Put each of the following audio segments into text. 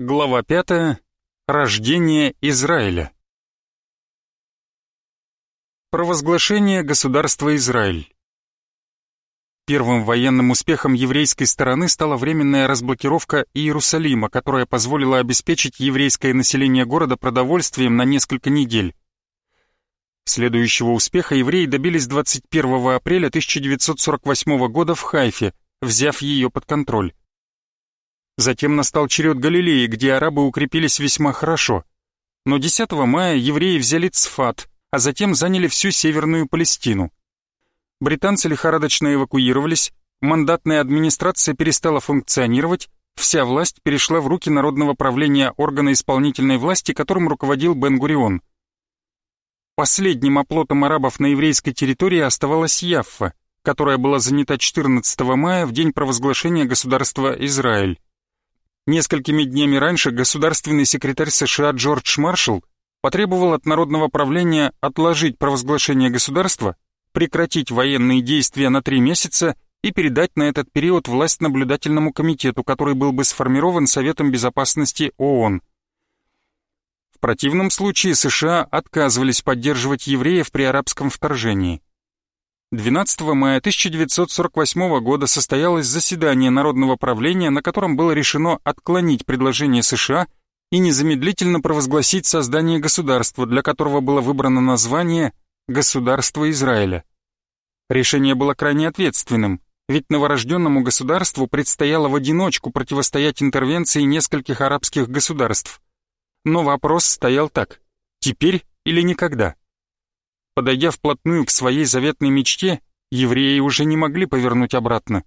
Глава 5. Рождение Израиля. Провозглашение государства Израиль. Первым военным успехом еврейской стороны стала временная разблокировка Иерусалима, которая позволила обеспечить еврейское население города продовольствием на несколько недель. Следующего успеха евреи добились 21 апреля 1948 года в Хайфе, взяв ее под контроль. Затем настал черед Галилеи, где арабы укрепились весьма хорошо. Но 10 мая евреи взяли Цфат, а затем заняли всю Северную Палестину. Британцы лихорадочно эвакуировались, мандатная администрация перестала функционировать, вся власть перешла в руки народного правления органа исполнительной власти, которым руководил Бен-Гурион. Последним оплотом арабов на еврейской территории оставалась Яффа, которая была занята 14 мая в день провозглашения государства Израиль. Несколькими днями раньше государственный секретарь США Джордж Маршалл потребовал от народного правления отложить провозглашение государства, прекратить военные действия на три месяца и передать на этот период власть наблюдательному комитету, который был бы сформирован Советом Безопасности ООН. В противном случае США отказывались поддерживать евреев при арабском вторжении. 12 мая 1948 года состоялось заседание Народного правления, на котором было решено отклонить предложение США и незамедлительно провозгласить создание государства, для которого было выбрано название «Государство Израиля». Решение было крайне ответственным, ведь новорожденному государству предстояло в одиночку противостоять интервенции нескольких арабских государств. Но вопрос стоял так – теперь или никогда? Подойдя вплотную к своей заветной мечте, евреи уже не могли повернуть обратно.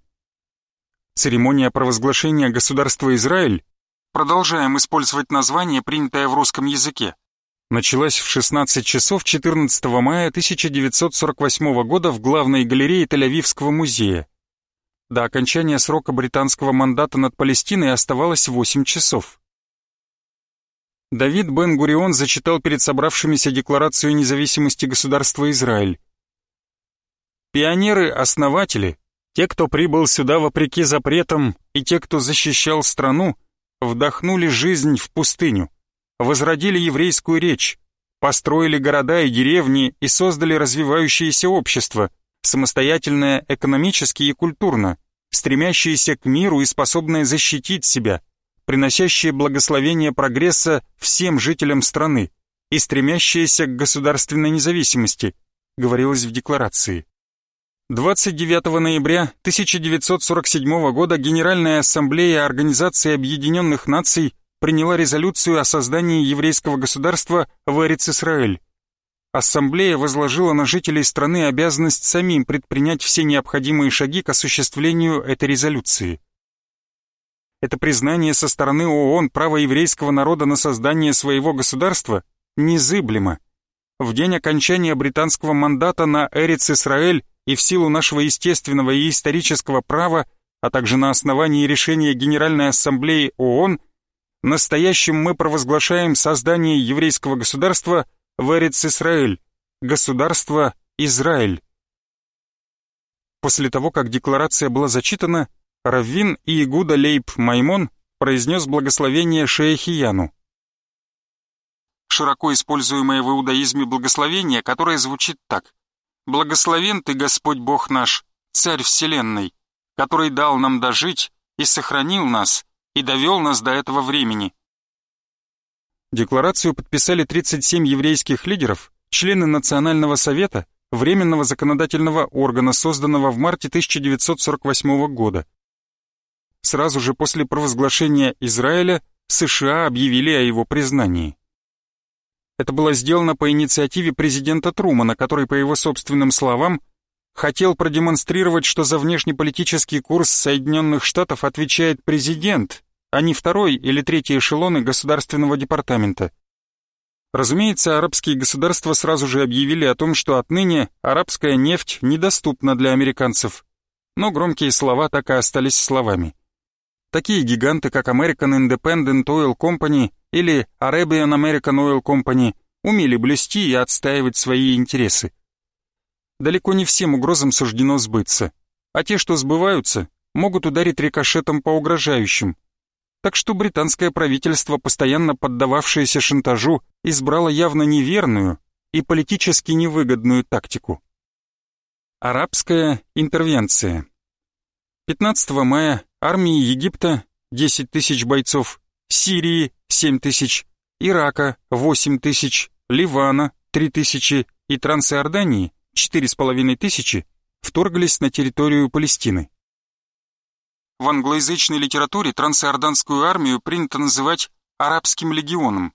Церемония провозглашения государства Израиль, продолжаем использовать название, принятое в русском языке, началась в 16 часов 14 мая 1948 года в главной галерее Тель-Авивского музея. До окончания срока британского мандата над Палестиной оставалось 8 часов. Давид Бен-Гурион зачитал перед собравшимися Декларацию независимости государства Израиль. Пионеры-основатели, те, кто прибыл сюда вопреки запретам, и те, кто защищал страну, вдохнули жизнь в пустыню, возродили еврейскую речь, построили города и деревни и создали развивающееся общество, самостоятельное экономически и культурно, стремящееся к миру и способное защитить себя – приносящее благословение прогресса всем жителям страны и стремящееся к государственной независимости, говорилось в декларации. 29 ноября 1947 года Генеральная ассамблея Организации Объединенных Наций приняла резолюцию о создании еврейского государства в Эрец-Исраэль. Ассамблея возложила на жителей страны обязанность самим предпринять все необходимые шаги к осуществлению этой резолюции. Это признание со стороны ООН права еврейского народа на создание своего государства незыблемо. В день окончания британского мандата на Эрец-Исраэль и в силу нашего естественного и исторического права, а также на основании решения Генеральной Ассамблеи ООН, настоящим мы провозглашаем создание еврейского государства в Эрец-Исраэль, государство Израиль. После того, как декларация была зачитана, Раввин и Игуда Лейб Маймон произнес благословение Шейхияну. Широко используемое в иудаизме благословение, которое звучит так. «Благословен ты, Господь Бог наш, Царь Вселенной, который дал нам дожить и сохранил нас, и довел нас до этого времени». Декларацию подписали 37 еврейских лидеров, члены Национального совета, Временного законодательного органа, созданного в марте 1948 года. Сразу же после провозглашения Израиля США объявили о его признании. Это было сделано по инициативе президента Трумана, который, по его собственным словам, хотел продемонстрировать, что за внешнеполитический курс Соединенных Штатов отвечает президент, а не второй или третий эшелоны Государственного департамента. Разумеется, арабские государства сразу же объявили о том, что отныне арабская нефть недоступна для американцев. Но громкие слова так и остались словами. Такие гиганты, как American Independent Oil Company или Arabian American Oil Company, умели блюсти и отстаивать свои интересы. Далеко не всем угрозам суждено сбыться, а те, что сбываются, могут ударить рикошетом по угрожающим. так что британское правительство, постоянно поддававшееся шантажу, избрало явно неверную и политически невыгодную тактику. Арабская интервенция 15 мая армии Египта 10 тысяч бойцов, Сирии 7 тысяч, Ирака 8 тысяч, Ливана 3 тысячи и Трансиордании 4,5 тысячи вторглись на территорию Палестины. В англоязычной литературе трансиорданскую армию принято называть «арабским легионом».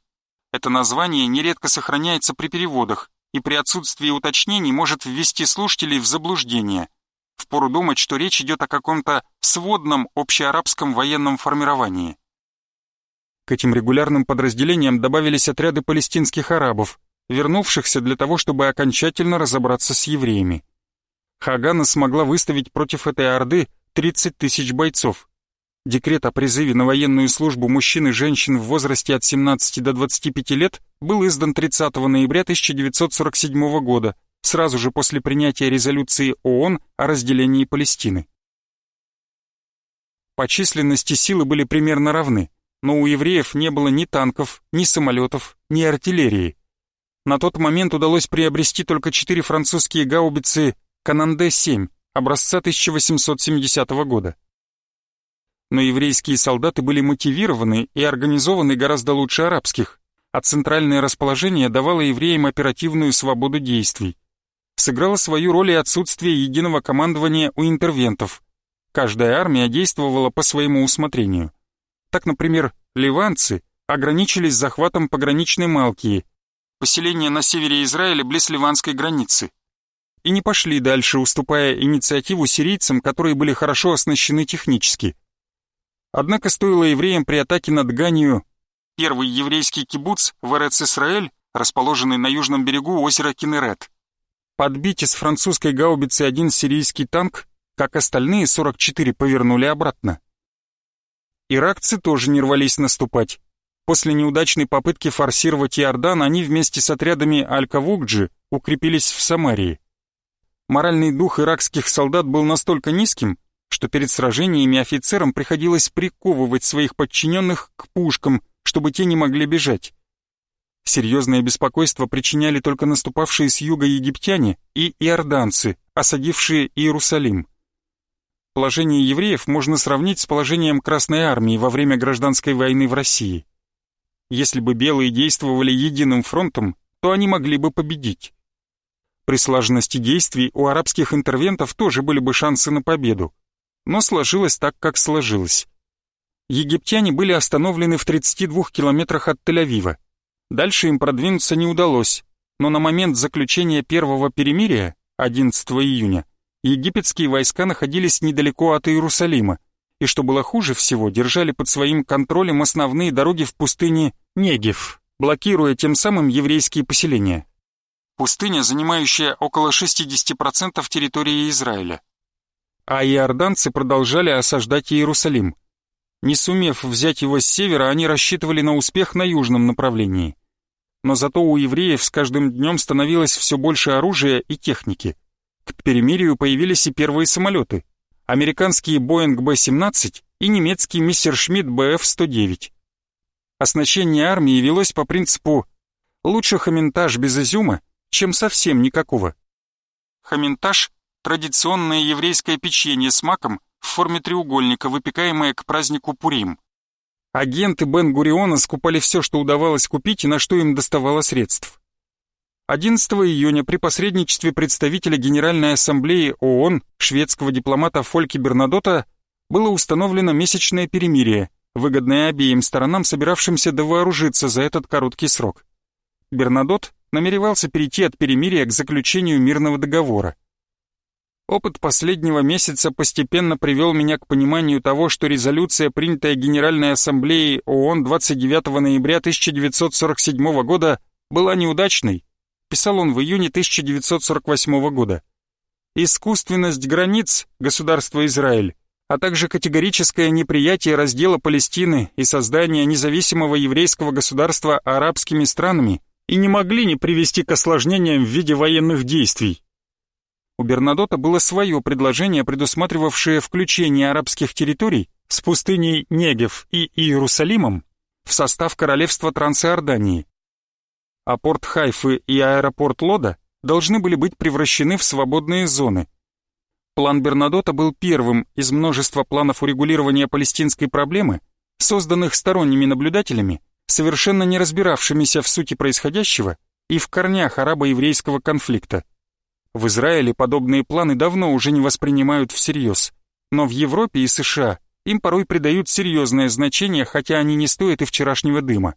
Это название нередко сохраняется при переводах и при отсутствии уточнений может ввести слушателей в заблуждение. Впору думать, что речь идет о каком-то сводном общеарабском военном формировании. К этим регулярным подразделениям добавились отряды палестинских арабов, вернувшихся для того, чтобы окончательно разобраться с евреями. Хагана смогла выставить против этой орды 30 тысяч бойцов. Декрет о призыве на военную службу мужчин и женщин в возрасте от 17 до 25 лет был издан 30 ноября 1947 года, сразу же после принятия резолюции ООН о разделении Палестины. По численности силы были примерно равны, но у евреев не было ни танков, ни самолетов, ни артиллерии. На тот момент удалось приобрести только четыре французские гаубицы «Кананде-7» образца 1870 года. Но еврейские солдаты были мотивированы и организованы гораздо лучше арабских, а центральное расположение давало евреям оперативную свободу действий. Сыграло свою роль и отсутствие единого командования у интервентов. Каждая армия действовала по своему усмотрению. Так, например, ливанцы ограничились захватом пограничной Малкии – поселения на севере Израиля близ ливанской границы, и не пошли дальше, уступая инициативу сирийцам, которые были хорошо оснащены технически. Однако стоило евреям при атаке над Ганию, первый еврейский кибуц в Эрец-Исраэль, расположенный на южном берегу озера Кинерет, подбить из французской гаубицы один сирийский танк, как остальные 44 повернули обратно. Иракцы тоже не рвались наступать. После неудачной попытки форсировать Иордан, они вместе с отрядами Аль-Кавукджи укрепились в Самарии. Моральный дух иракских солдат был настолько низким, что перед сражениями офицерам приходилось приковывать своих подчиненных к пушкам, чтобы те не могли бежать. Серьезное беспокойство причиняли только наступавшие с юга египтяне и иорданцы, осадившие Иерусалим. Положение евреев можно сравнить с положением Красной Армии во время гражданской войны в России. Если бы белые действовали единым фронтом, то они могли бы победить. При слаженности действий у арабских интервентов тоже были бы шансы на победу. Но сложилось так, как сложилось. Египтяне были остановлены в 32 километрах от Тель-Авива. Дальше им продвинуться не удалось, но на момент заключения первого перемирия, 11 июня, египетские войска находились недалеко от Иерусалима, и, что было хуже всего, держали под своим контролем основные дороги в пустыне Негев, блокируя тем самым еврейские поселения. Пустыня, занимающая около 60% территории Израиля. А иорданцы продолжали осаждать Иерусалим. Не сумев взять его с севера, они рассчитывали на успех на южном направлении. Но зато у евреев с каждым днем становилось все больше оружия и техники. К перемирию появились и первые самолеты. Американские Boeing B-17 и немецкий Мессершмитт BF-109. Оснащение армии велось по принципу «лучше хаментаж без изюма, чем совсем никакого». Хаментаж – традиционное еврейское печенье с маком в форме треугольника, выпекаемое к празднику Пурим. Агенты Бен-Гуриона скупали все, что удавалось купить и на что им доставало средств. 11 июня при посредничестве представителя Генеральной Ассамблеи ООН шведского дипломата Фольки Бернадота было установлено месячное перемирие – выгодное обеим сторонам, собиравшимся довооружиться за этот короткий срок. Бернадот намеревался перейти от перемирия к заключению мирного договора. Опыт последнего месяца постепенно привел меня к пониманию того, что резолюция, принятая Генеральной Ассамблеей ООН 29 ноября 1947 года, была неудачной, писал он в июне 1948 года. Искусственность границ государства Израиль а также категорическое неприятие раздела Палестины и создания независимого еврейского государства арабскими странами и не могли не привести к осложнениям в виде военных действий. У Бернадота было свое предложение, предусматривавшее включение арабских территорий с пустыней Негев и Иерусалимом в состав королевства Трансиордании. А порт Хайфы и аэропорт Лода должны были быть превращены в свободные зоны. План Бернадота был первым из множества планов урегулирования палестинской проблемы, созданных сторонними наблюдателями, совершенно не разбиравшимися в сути происходящего и в корнях арабо-еврейского конфликта. В Израиле подобные планы давно уже не воспринимают всерьез, но в Европе и США им порой придают серьезное значение, хотя они не стоят и вчерашнего дыма.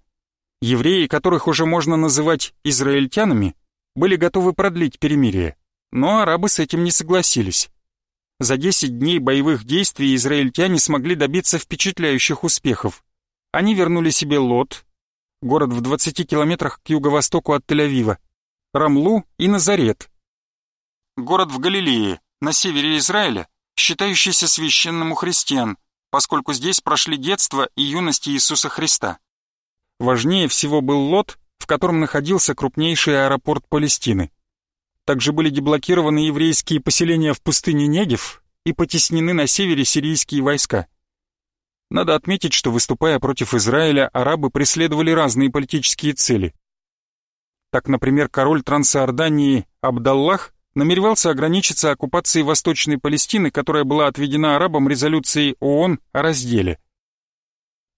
Евреи, которых уже можно называть израильтянами, были готовы продлить перемирие, но арабы с этим не согласились. За 10 дней боевых действий израильтяне смогли добиться впечатляющих успехов. Они вернули себе Лот, город в 20 километрах к юго-востоку от Тель-Авива, Рамлу и Назарет, город в Галилее, на севере Израиля, считающийся священным у христиан, поскольку здесь прошли детство и юность Иисуса Христа. Важнее всего был Лот, в котором находился крупнейший аэропорт Палестины. Также были деблокированы еврейские поселения в пустыне Негев и потеснены на севере сирийские войска. Надо отметить, что выступая против Израиля, арабы преследовали разные политические цели. Так, например, король Трансиордании Абдаллах намеревался ограничиться оккупацией Восточной Палестины, которая была отведена арабам резолюцией ООН о разделе.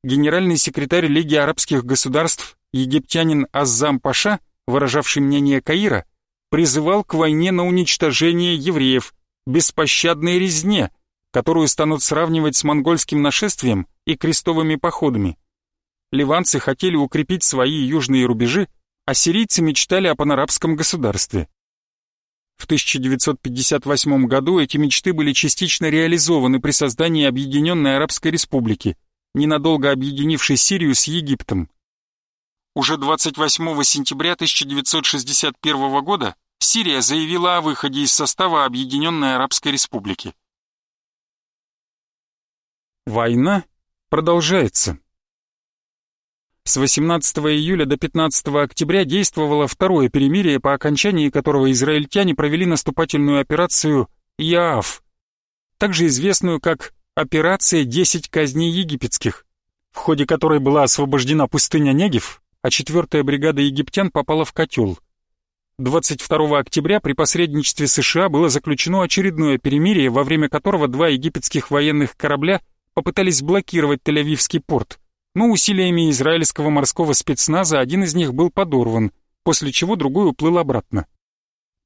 Генеральный секретарь Лиги арабских государств, египтянин Аззам Паша, выражавший мнение Каира, призывал к войне на уничтожение евреев, беспощадной резне, которую станут сравнивать с монгольским нашествием и крестовыми походами. Ливанцы хотели укрепить свои южные рубежи, а сирийцы мечтали о панарабском государстве. В 1958 году эти мечты были частично реализованы при создании Объединенной Арабской Республики, ненадолго объединившей Сирию с Египтом. Уже 28 сентября 1961 года Сирия заявила о выходе из состава Объединенной Арабской Республики. Война продолжается. С 18 июля до 15 октября действовало второе перемирие, по окончании которого израильтяне провели наступательную операцию Яав, также известную как «Операция 10 казней египетских», в ходе которой была освобождена пустыня Негев, а 4-я бригада египтян попала в котел. 22 октября при посредничестве США было заключено очередное перемирие, во время которого два египетских военных корабля попытались блокировать Тель-Авивский порт но усилиями израильского морского спецназа один из них был подорван, после чего другой уплыл обратно.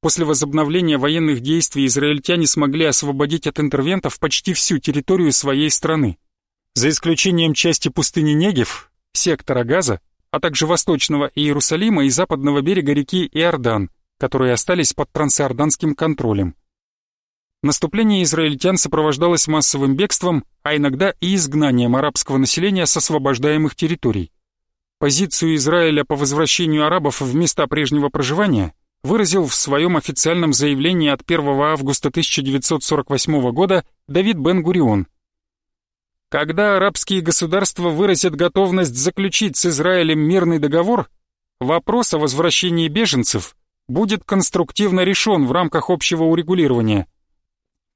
После возобновления военных действий израильтяне смогли освободить от интервентов почти всю территорию своей страны. За исключением части пустыни Негев, сектора Газа, а также восточного Иерусалима и западного берега реки Иордан, которые остались под трансиорданским контролем. Наступление израильтян сопровождалось массовым бегством, а иногда и изгнанием арабского населения с освобождаемых территорий. Позицию Израиля по возвращению арабов в места прежнего проживания выразил в своем официальном заявлении от 1 августа 1948 года Давид Бен-Гурион. Когда арабские государства выразят готовность заключить с Израилем мирный договор, вопрос о возвращении беженцев будет конструктивно решен в рамках общего урегулирования –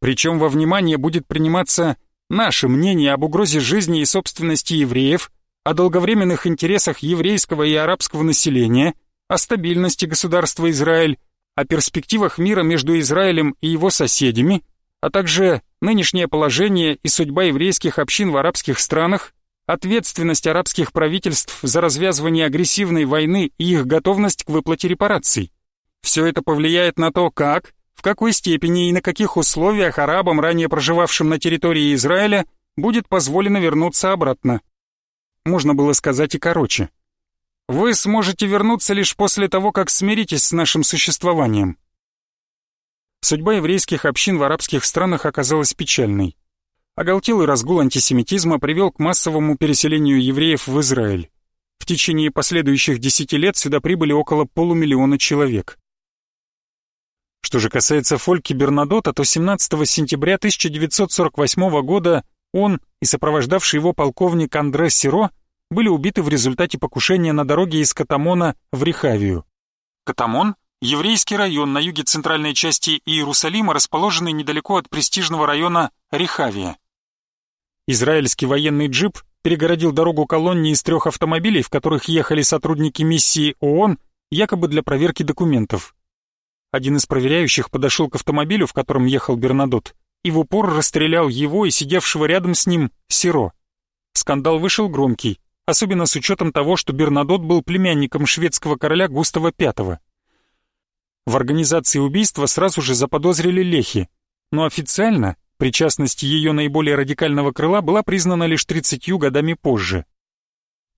причем во внимание будет приниматься наше мнение об угрозе жизни и собственности евреев, о долговременных интересах еврейского и арабского населения, о стабильности государства Израиль, о перспективах мира между Израилем и его соседями, а также нынешнее положение и судьба еврейских общин в арабских странах, ответственность арабских правительств за развязывание агрессивной войны и их готовность к выплате репараций. Все это повлияет на то, как в какой степени и на каких условиях арабам, ранее проживавшим на территории Израиля, будет позволено вернуться обратно. Можно было сказать и короче. Вы сможете вернуться лишь после того, как смиритесь с нашим существованием. Судьба еврейских общин в арабских странах оказалась печальной. Оголтелый разгул антисемитизма привел к массовому переселению евреев в Израиль. В течение последующих десяти лет сюда прибыли около полумиллиона человек. Что же касается Фольки Бернадота, то 17 сентября 1948 года он и сопровождавший его полковник Андре Сиро были убиты в результате покушения на дороге из Катамона в Рихавию. Катамон – еврейский район на юге центральной части Иерусалима, расположенный недалеко от престижного района Рихавия. Израильский военный джип перегородил дорогу колонне из трех автомобилей, в которых ехали сотрудники миссии ООН, якобы для проверки документов. Один из проверяющих подошел к автомобилю, в котором ехал Бернадот, и в упор расстрелял его и сидевшего рядом с ним Сиро. Скандал вышел громкий, особенно с учетом того, что Бернадот был племянником шведского короля Густава V. В организации убийства сразу же заподозрили Лехи, но официально причастность ее наиболее радикального крыла была признана лишь 30 годами позже.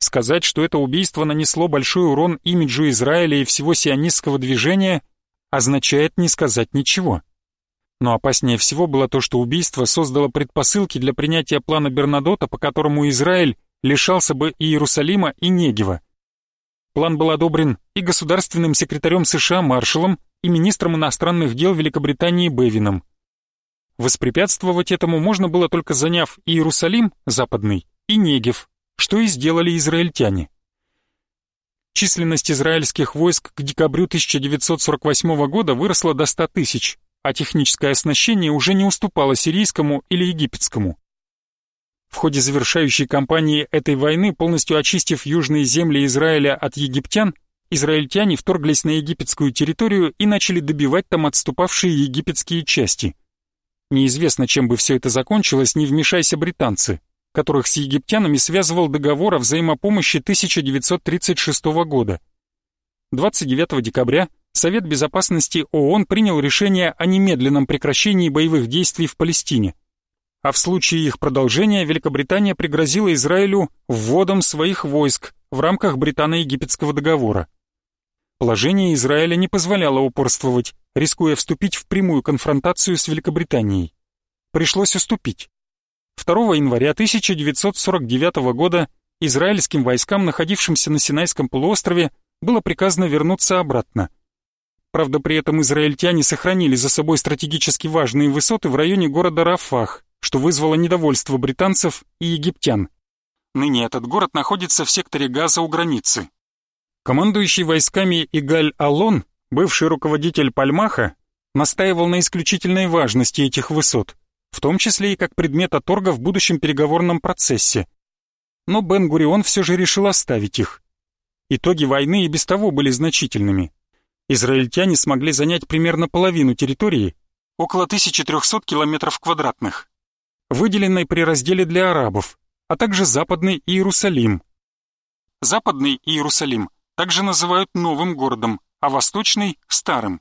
Сказать, что это убийство нанесло большой урон имиджу Израиля и всего сионистского движения, означает не сказать ничего. Но опаснее всего было то, что убийство создало предпосылки для принятия плана Бернадота, по которому Израиль лишался бы и Иерусалима, и Негева. План был одобрен и государственным секретарем США Маршалом, и министром иностранных дел Великобритании Бевином. Воспрепятствовать этому можно было только заняв Иерусалим, западный, и Негев, что и сделали израильтяне. Численность израильских войск к декабрю 1948 года выросла до 100 тысяч, а техническое оснащение уже не уступало сирийскому или египетскому. В ходе завершающей кампании этой войны, полностью очистив южные земли Израиля от египтян, израильтяне вторглись на египетскую территорию и начали добивать там отступавшие египетские части. Неизвестно, чем бы все это закончилось, не вмешайся британцы, которых с египтянами связывал договор о взаимопомощи 1936 года. 29 декабря Совет Безопасности ООН принял решение о немедленном прекращении боевых действий в Палестине. А в случае их продолжения Великобритания пригрозила Израилю вводом своих войск в рамках Британо-Египетского договора. Положение Израиля не позволяло упорствовать, рискуя вступить в прямую конфронтацию с Великобританией. Пришлось уступить. 2 января 1949 года израильским войскам, находившимся на Синайском полуострове, было приказано вернуться обратно. Правда, при этом израильтяне сохранили за собой стратегически важные высоты в районе города Рафах, что вызвало недовольство британцев и египтян. Ныне этот город находится в секторе Газа у границы. Командующий войсками Игаль Алон, бывший руководитель Пальмаха, настаивал на исключительной важности этих высот, в том числе и как предмета торга в будущем переговорном процессе. Но Бен-Гурион все же решил оставить их. Итоги войны и без того были значительными. Израильтяне смогли занять примерно половину территории, около 1300 километров квадратных, выделенной при разделе для арабов, а также Западный Иерусалим. Западный Иерусалим также называют новым городом, а Восточный – старым.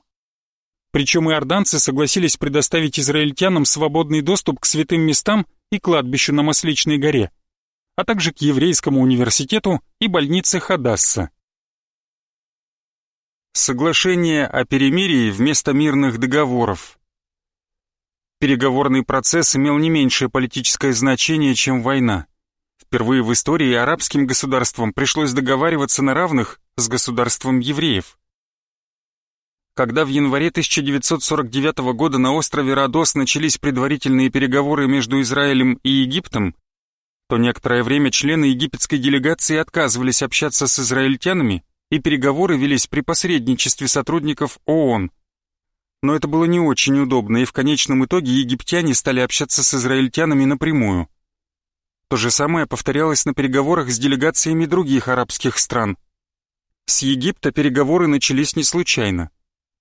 Причем иорданцы согласились предоставить израильтянам свободный доступ к святым местам и кладбищу на Масличной горе, а также к еврейскому университету и больнице Хадасса. Соглашение о перемирии вместо мирных договоров. Переговорный процесс имел не меньшее политическое значение, чем война. Впервые в истории арабским государствам пришлось договариваться на равных с государством евреев. Когда в январе 1949 года на острове Родос начались предварительные переговоры между Израилем и Египтом, то некоторое время члены египетской делегации отказывались общаться с израильтянами, и переговоры велись при посредничестве сотрудников ООН. Но это было не очень удобно, и в конечном итоге египтяне стали общаться с израильтянами напрямую. То же самое повторялось на переговорах с делегациями других арабских стран. С Египта переговоры начались не случайно.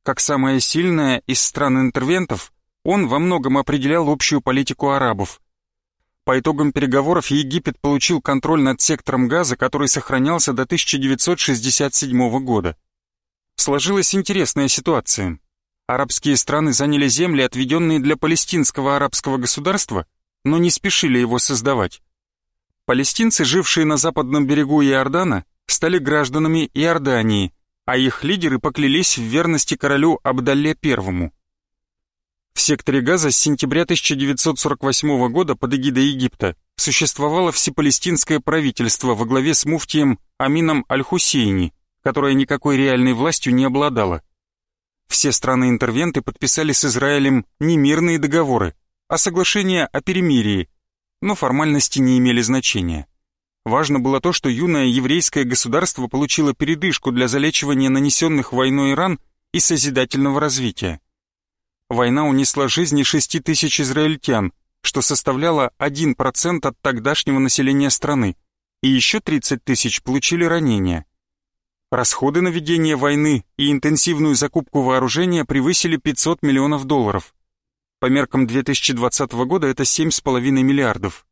Как самая сильная из стран-интервентов, он во многом определял общую политику арабов. По итогам переговоров Египет получил контроль над сектором газа, который сохранялся до 1967 года. Сложилась интересная ситуация. Арабские страны заняли земли, отведенные для палестинского арабского государства, но не спешили его создавать. Палестинцы, жившие на западном берегу Иордана, стали гражданами Иордании, а их лидеры поклялись в верности королю Абдалле I. В секторе Газа с сентября 1948 года под эгидой Египта существовало всепалестинское правительство во главе с муфтием Амином Аль-Хусейни, которое никакой реальной властью не обладало. Все страны-интервенты подписали с Израилем не мирные договоры, а соглашения о перемирии, но формальности не имели значения. Важно было то, что юное еврейское государство получило передышку для залечивания нанесенных войной ран и созидательного развития. Война унесла жизни шести тысяч израильтян, что составляло 1% от тогдашнего населения страны, и еще 30 тысяч получили ранения. Расходы на ведение войны и интенсивную закупку вооружения превысили 500 миллионов долларов. По меркам 2020 года это 7,5 миллиардов.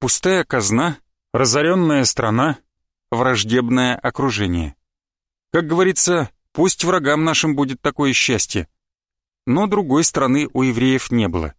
Пустая казна, разоренная страна, враждебное окружение. Как говорится, пусть врагам нашим будет такое счастье. Но другой страны у евреев не было.